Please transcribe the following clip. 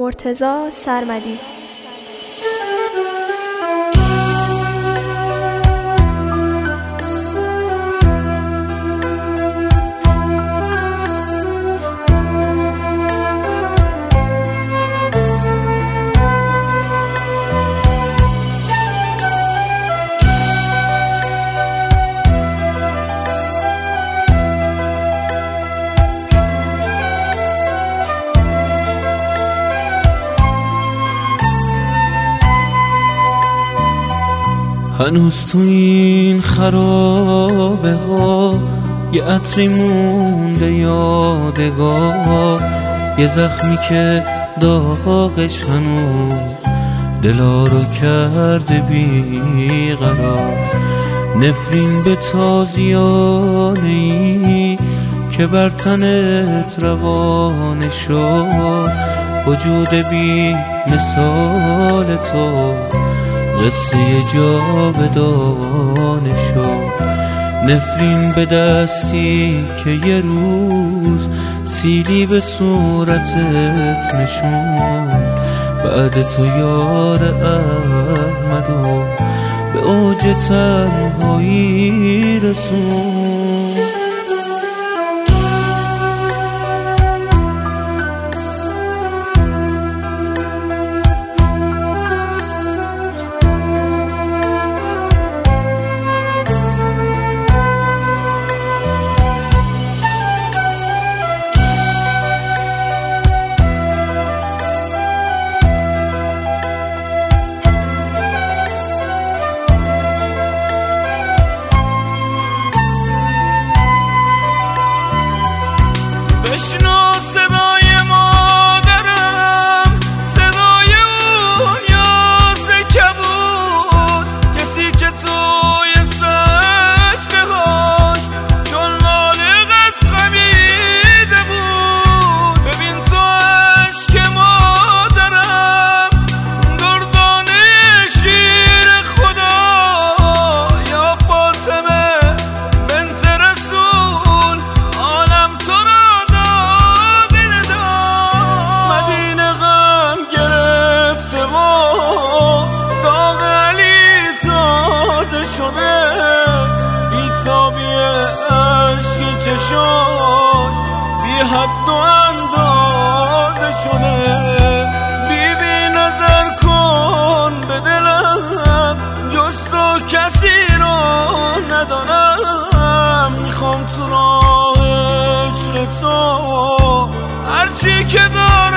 مرتزا سرمدی هنوز تو این خرابه ها یه عطری مونده یادگار. یه زخمی که داغش هنوز دلا رو کرده بیقرار. نفرین به تازیانه ای که بر تنت روانه شد. وجود بی مثال تو. قصه جاودانه شد. نفرین به دستی که یه روز سیلی به صورتت نشون بعد تو یار احمد و به اوج تنهایی رسون بی حد و اندازه شده بیبی نظر کن به دلم. جز تو کسی رو ندارم. می‌خوام تو راه عشق تو. هرچی که دارم